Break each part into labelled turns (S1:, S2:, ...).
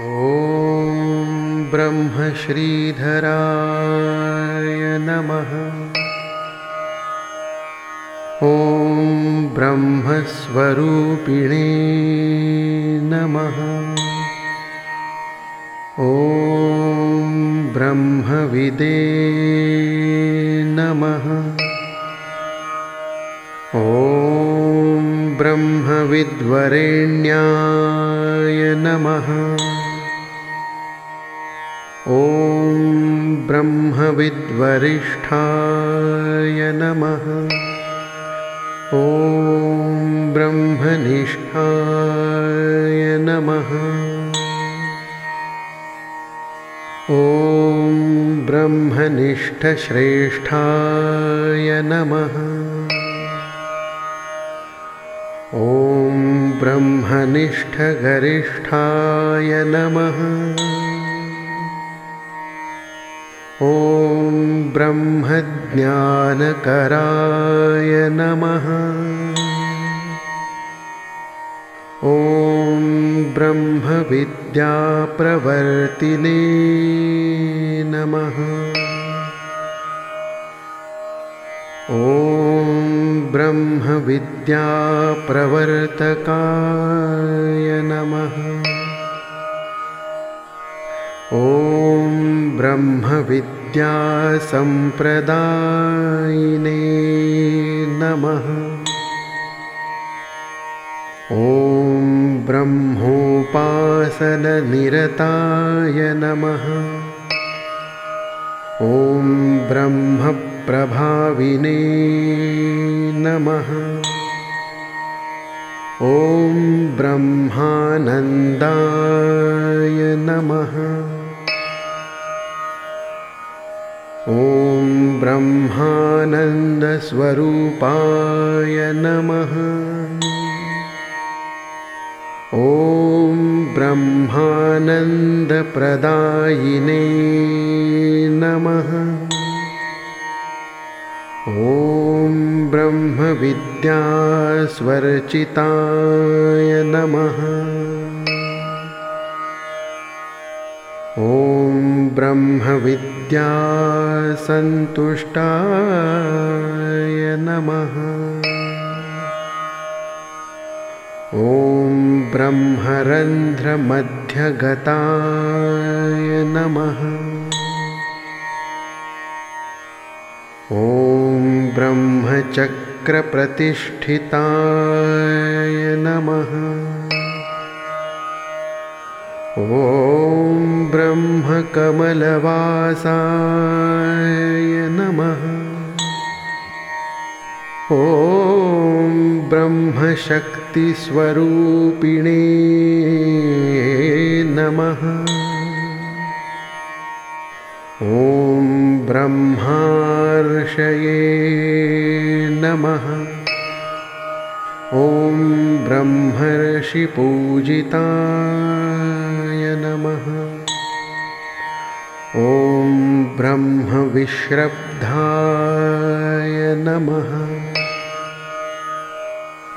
S1: ॐ ब्रह्मश्रीधराय नमः। ॐ ब्रह्मस्वरूपिणे नमः। ॐ ब्रह्मविदे नमः। ॐ ब्रह्मविद्वरेण्याय नमः ब्रह्मविद्वरिष्ठाय नमः। ॐ ब्रह्मनिष्ठाय नमः। ॐ ब्रह्मनिष्ठश्रेष्ठाय नमः। ॐ ब्रह्मनिष्ठगरिष्ठाय नमः ॐ ब्रह्मज्ञानकराय नमः। ॐ ब्रह्मविद्याप्रवर्तिने नमः। ॐ ब्रह्मविद्याप्रवर्तकाय नमः। ॐ ब्रह्मविद्यासम्प्रदायिने नमः। ॐ ब्रह्मोपासननिरताय नमः। ॐ ब्रह्मप्रभाविने नमः। ॐ ब्रह्मानन्दाय नमः ॐ ब्रह्मानन्दस्वरूपाय नमः। ॐ ब्रह्मानन्दप्रदायिने नमः। ॐ ब्रह्मविद्यास्वर्चिताय नमः ॐ ब्रह्मविद्यासन्तुष्टाय नमः। ॐ ब्रह्मरन्ध्रमध्यगताय नमः। ॐ ब्रह्मचक्रप्रतिष्ठिताय नमः ॐ ब्रह्मकमलवासाय नमः। ॐ ब्रह्मशक्तिस्वरूपिणे नमः। ॐ ब्रह्मार्षये नमः। ॐ ब्रह्मर्षिपूजिताय नमः। ॐ ब्रह्मविश्रब्धाय नमः।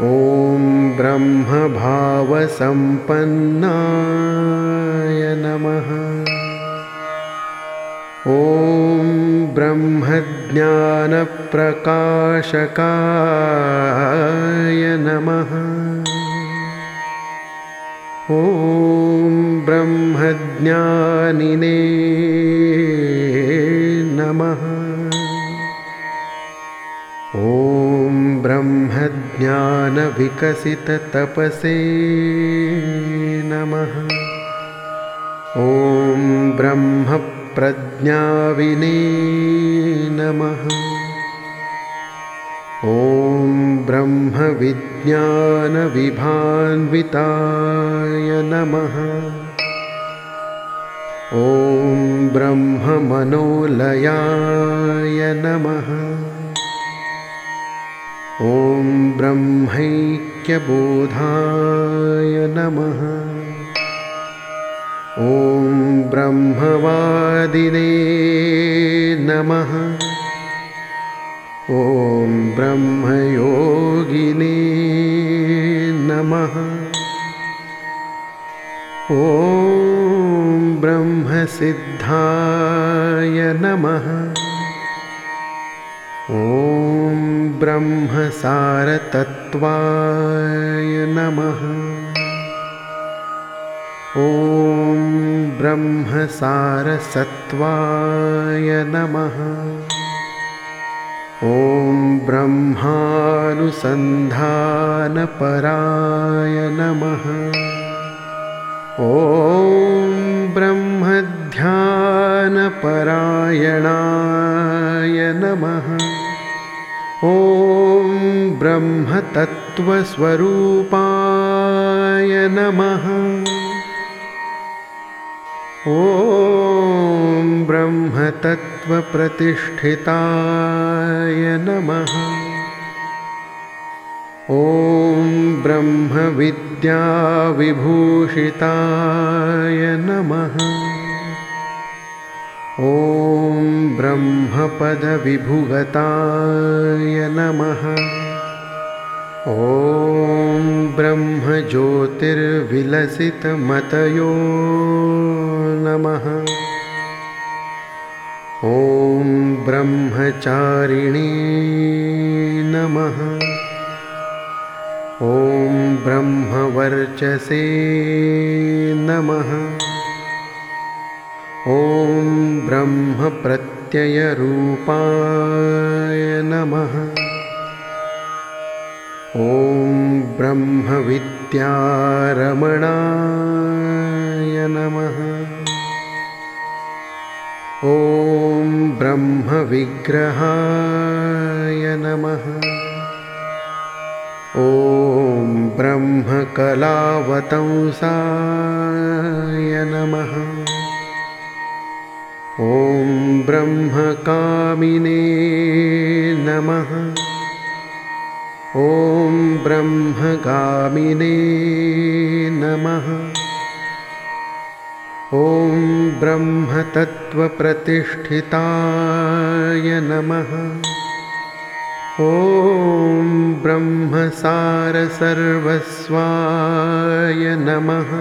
S1: ॐ ब्रह्मभावसम्पन्नाय नमः। ॐ ब्रह्मज्ञानप्रकाशकाय नमः ॐ ब्रह्मज्ञानिने नमः। ॐ ब्रह्मज्ञानविकसिततपसे नमः। ॐ ब्रह्मप्रज्ञाविने नमः ॐ ब्रह्मविज्ञानविभान्विताय नमः। ॐ ब्रह्ममनोलयाय नमः। ॐ ब्रह्मैक्यबोधाय नमः। ॐ ब्रह्मवादिने नमः ॐ ब्रह्मयोगिने नमः। ॐ ब्रह्मसिद्धाय नमः। ॐ ब्रह्मसारतत्त्वाय नमः। ॐ ब्रह्मसारसत्त्वाय नमः ॐ ब्रह्मानुसन्धानपराय नमः ॐ ब्रह्मध्यानपरायणाय नमः। ॐ ब्रह्मतत्त्वस्वरूपाय नमः ॐ ब्रह्मतत्त्वप्रतिष्ठिताय नमः। ॐ ब्रह्मविद्याविभूषिताय नमः। ॐ ब्रह्मपदविभुगताय नमः। ॐ ब्रह्मज्योतिर्विलसितमतयो नमः। ॐ ब्रह्मचारिणी नमः। ॐ ब्रह्मवर्चसे नमः। ॐ ब्रह्मप्रत्ययरूपाय नमः ॐ ब्रह्मविद्यारमणाय नमः। ॐ ब्रह्मविग्रहाय नमः। ॐ ब्रह्मकलावतंसाय नमः। ॐ ब्रह्मकामिने नमः ॐ ब्रह्मगामिने नमः। ॐ ब्रह्मतत्त्वप्रतिष्ठिताय नमः। ॐ ब्रह्मसारसर्वस्वाय नमः।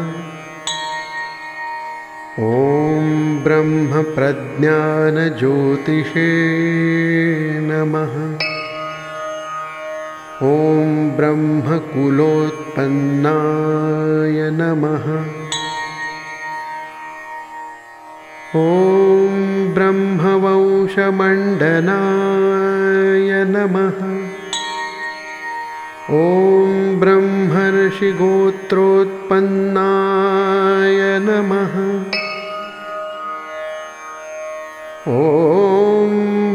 S1: ॐ ब्रह्मप्रज्ञानज्योतिषे नमः ॐ ब्रह्मकुलोत्पन्नाय नमः। ॐ ब्रह्मवंशमण्डनाय नमः। ॐ ब्रह्मर्षिगोत्रोत्पन्नाय नमः। ॐ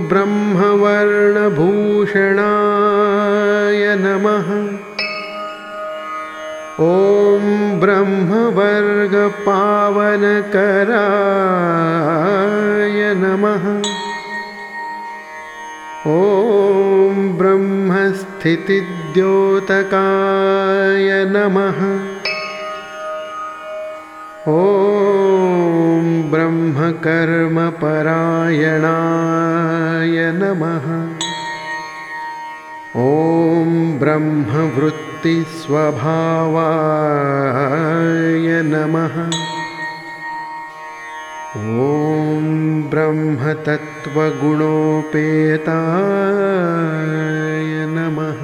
S1: ब्रह्मवर्णभूषणाय नमः। ॐ ब्रह्मवर्गपावनकराय नमः। ॐ ब्रह्मस्थितिद्योतकाय नमः। ॐ ब्रह्मकर्मपरायणाय नमः ॐ ब्रह्मवृत्तिस्वभावाय नमः। ॐ ब्रह्मतत्त्वगुणोपेताय नमः।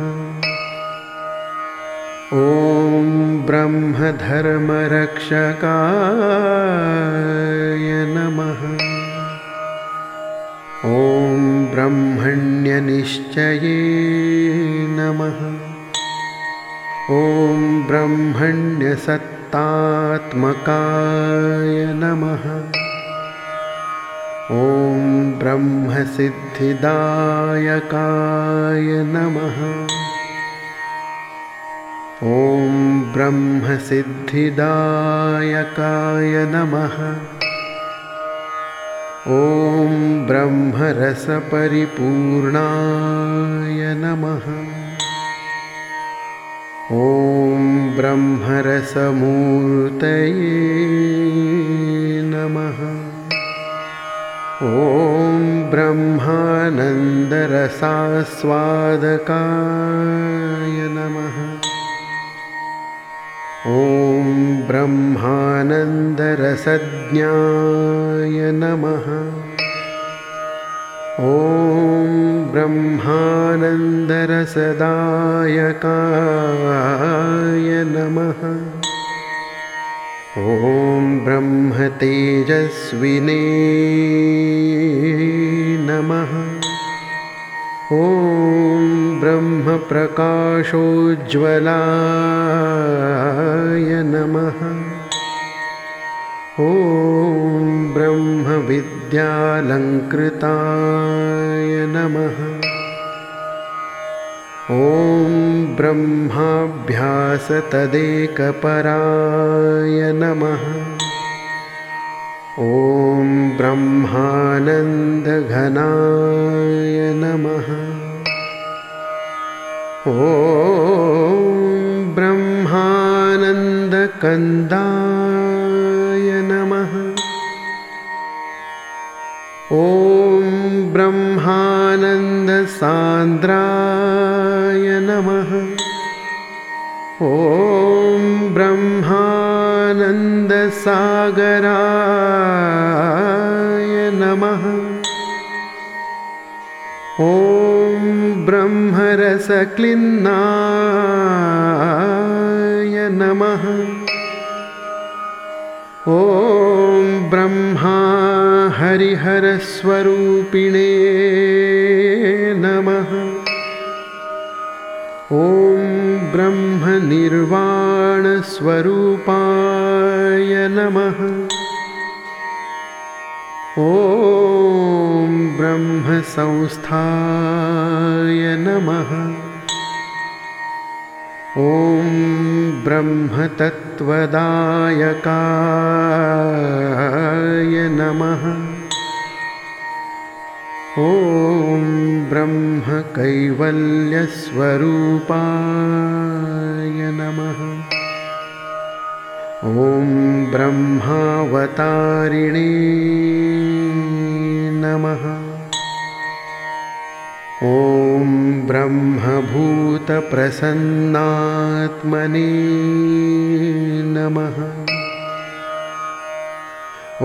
S1: ॐ ब्रह्मधर्मरक्षकाय नमः। ॐ ब्रह्मण्यनिश्चये नमः। ॐ ब्रह्मण्यसत्तात्मकाय नमः। ॐ ब्रह्मसिद्धिदायकाय नमः। ॐ ब्रह्मसिद्धिदायकाय नमः ॐ ब्रह्मरसपरिपूर्णाय नमः। ॐ ब्रह्मरसमूर्तये नमः। ॐ ब्रह्मानन्दरसास्वादकाय नमः ॐ ब्रह्मानन्दरसज्ञाय नमः। ॐ ब्रह्मानन्दरसदायकाय नमः। ॐ ब्रह्मतेजस्विने नमः ॐ ब्रह्मप्रकाशोज्ज्वलाय नमः। ॐ ब्रह्मविद्यालङ्कृताय नमः। ॐ ब्रह्माभ्यासतदेकपराय नमः ॐ ब्रह्मानन्दघनाय नमः। ॐ ब्रह्मानन्दकन्दाय नमः। ॐ ब्रह्मानन्दसान्द्राय नमः। ॐ ब्रह्मानन्दसागराय नमः। ॐ ब्रह्मरसक्लिन्नाय नमः। ॐ ब्रह्मा हरिहरस्वरूपिणे नमः। ॐ ब्रह्मनिर्वाणस्वरूपाय नमः। ॐ ब्रह्मसंस्थाय नमः। ॐ ब्रह्मतत्त्वदायकाय नमः। ॐ ब्रह्मकैवल्यस्वरूपाय नमः। ॐ ब्रह्मावतारिणे नमः। ॐ ब्रह्मभूतप्रसन्नात्मने नमः।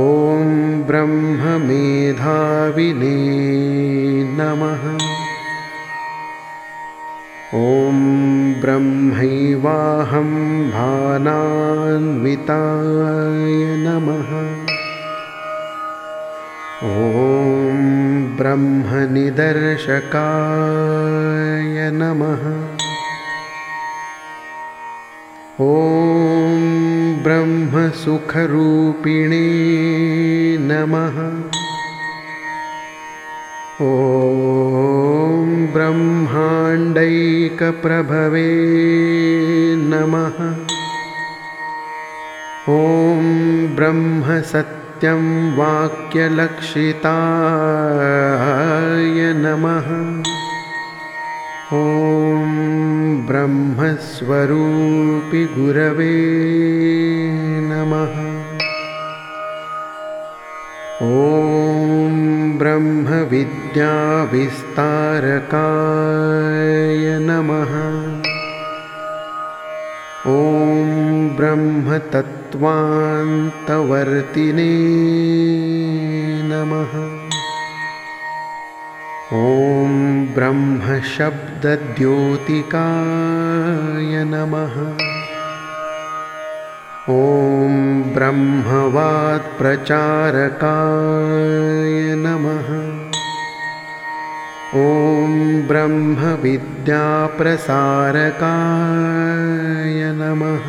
S1: ॐ ब्रह्ममेधाविने नमः ॐ ब्रह्मैवाहं भानान्विताय नमः। ॐ ब्रह्मनिदर्शकाय नमः। ॐ ब्रह्मसुखरूपिणे नमः। ॐ ब्रह्माण्डैकप्रभवे नमः। ॐ ब्रह्मसत्यं वाक्यलक्षिताय नमः। ॐ ब्रह्मस्वरूपि गुरवे नमः ॐ ब्रह्मविद्याविस्तारकाय नमः। ॐ ब्रह्मतत्त्वान्तवर्तिने नमः। ॐ ब्रह्मशब्दद्योतिकाय नमः ॐ ब्रह्मवात्प्रचारकाय नमः। ॐ ब्रह्मविद्याप्रसारकाय नमः।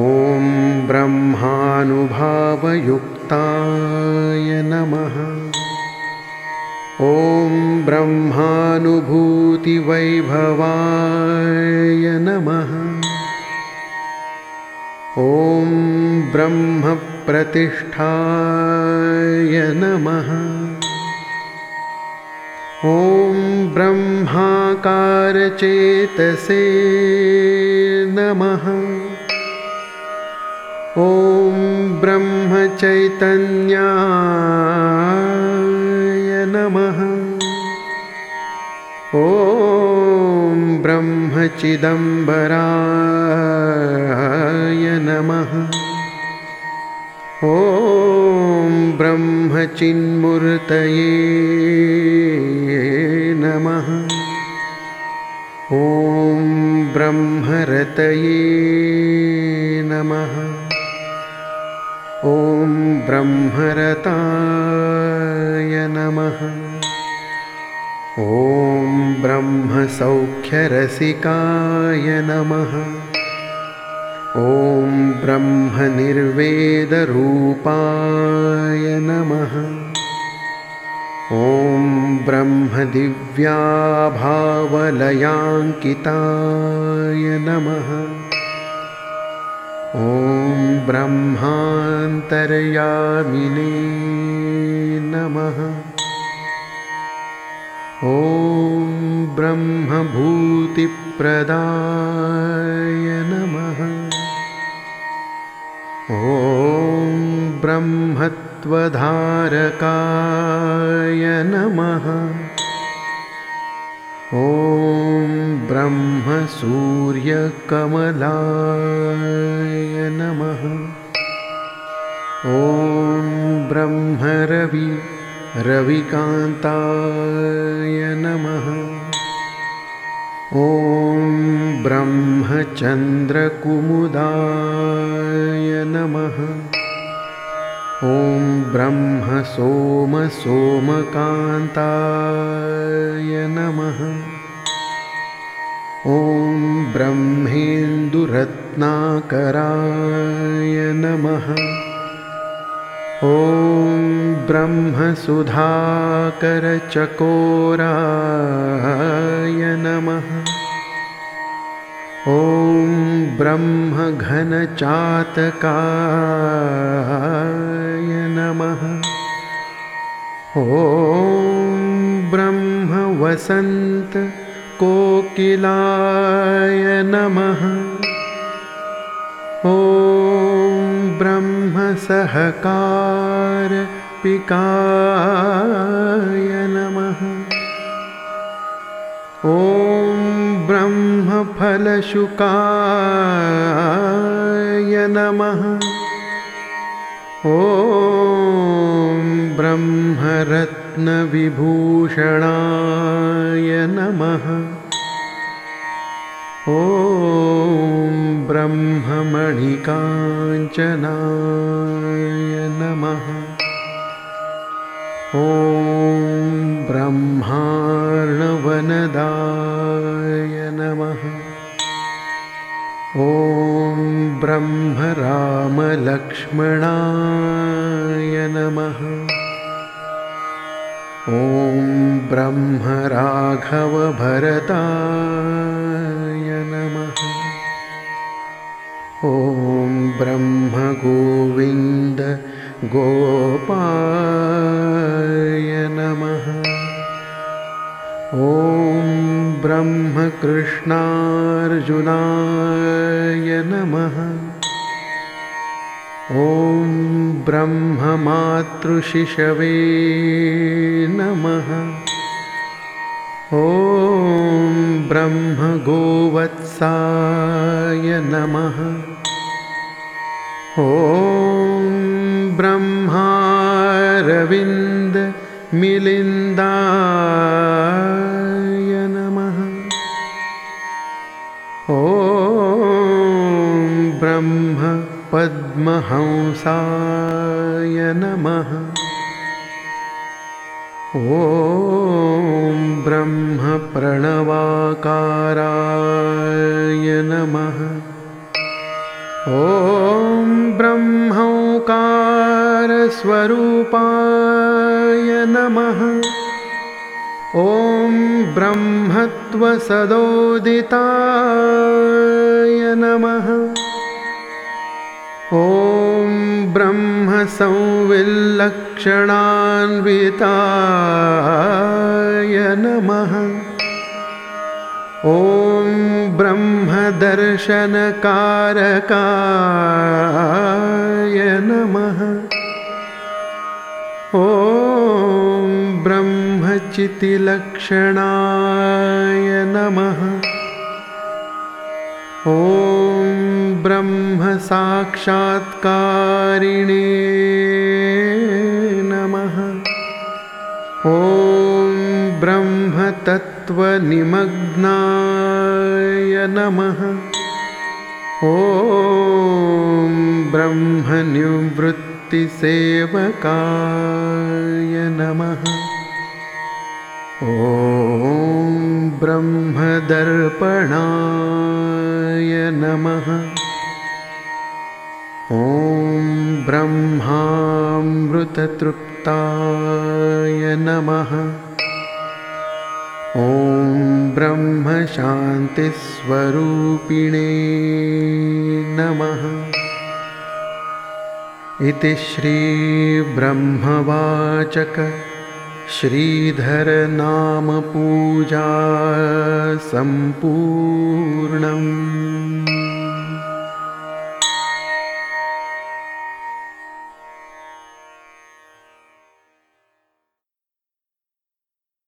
S1: ॐ ब्रह्मानुभावयुक्ताय नमः। ॐ ब्रह्मानुभूतिवैभवाय नमः ॐ ब्रह्मप्रतिष्ठाय नमः। ॐ ब्रह्माकारचेतसे नमः। ॐ ब्रह्मचैतन्याय नमः। ॐ ब्रह्मचिदम्बराय नमः। ॐ ब्रह्मचिन्मूर्तये नमः। ॐ ब्रह्मरतये नमः। ॐ ब्रह्मरताय नमः ॐ ब्रह्मसौख्यरसिकाय नमः। ॐ ब्रह्मनिर्वेदरूपाय नमः। ॐ ब्रह्मदिव्याभावलयाङ्किताय नमः। ॐ ब्रह्मान्तर्यामिने नमः ॐ ब्रह्मभूतिप्रदाय नमः। ॐ ब्रह्मत्वधारकाय नमः। ॐ ब्रह्मसूर्यकमलाय नमः। ॐ ब्रह्मरवि रविकान्ताय नमः। ॐ ब्रह्मचन्द्रकुमुदाय नमः। ॐ ब्रह्मसोमसोमकान्ताय नमः। ॐ ब्रह्मेन्दुरत्नाकराय नमः ॐ ब्रह्मसुधाकरचकोराय नमः। ॐ ब्रह्मघनचातकाय नमः। ॐ ब्रह्मवसन्तकोकिलाय नमः। ब्रह्मसहकारपिकाय नमः। ॐ ब्रह्मफलशुकाय नमः। ॐ ब्रह्मरत्नविभूषणाय नमः ॐ ब्रह्ममणिकाञ्चनाय नमः। ॐ ब्रह्मार्णवनदाय नमः। ॐ ब्रह्मरामलक्ष्मणाय नमः। ॐ ब्रह्मराघवभरताय नमः। ॐ ब्रह्मगोविन्द गोपाय नमः। ॐ ब्रह्मकृष्णार्जुनाय नमः। ॐ ब्रह्ममातृशिशवे नमः ॐ ब्रह्मगोवत्साय नमः। ॐ ब्रह्मारविन्दमिलिन्दाय नमः। ॐ ब्रह्मपद्महंसाय नमः ॐ ब्रह्मप्रणवाकाराय नमः। ॐ ब्रह्मौकारस्वरूपाय नमः। ॐ ब्रह्मत्वसदोदिताय नमः। ॐ ब्रह्मसंविल्लक्षणान्विताय नमः। ॐ ब्रह्मदर्शनकारकाय नमः। ॐ ब्रह्मज्योतिलक्षणाय नमः। ॐ ब्रह्मसाक्षात्कारिणे ब्रह्मतत्त्वनिमग्नाय नमः। ॐ ब्रह्मनिवृत्तिसेवकाय नमः। ॐ ब्रह्मदर्पणाय नमः। ॐ ब्रह्मामृततृप्ताय नमः ब्रह्मशान्तिस्वरूपिणे नमः। इति श्रीब्रह्मवाचक श्रीधरनामपूजा सम्पूर्णम्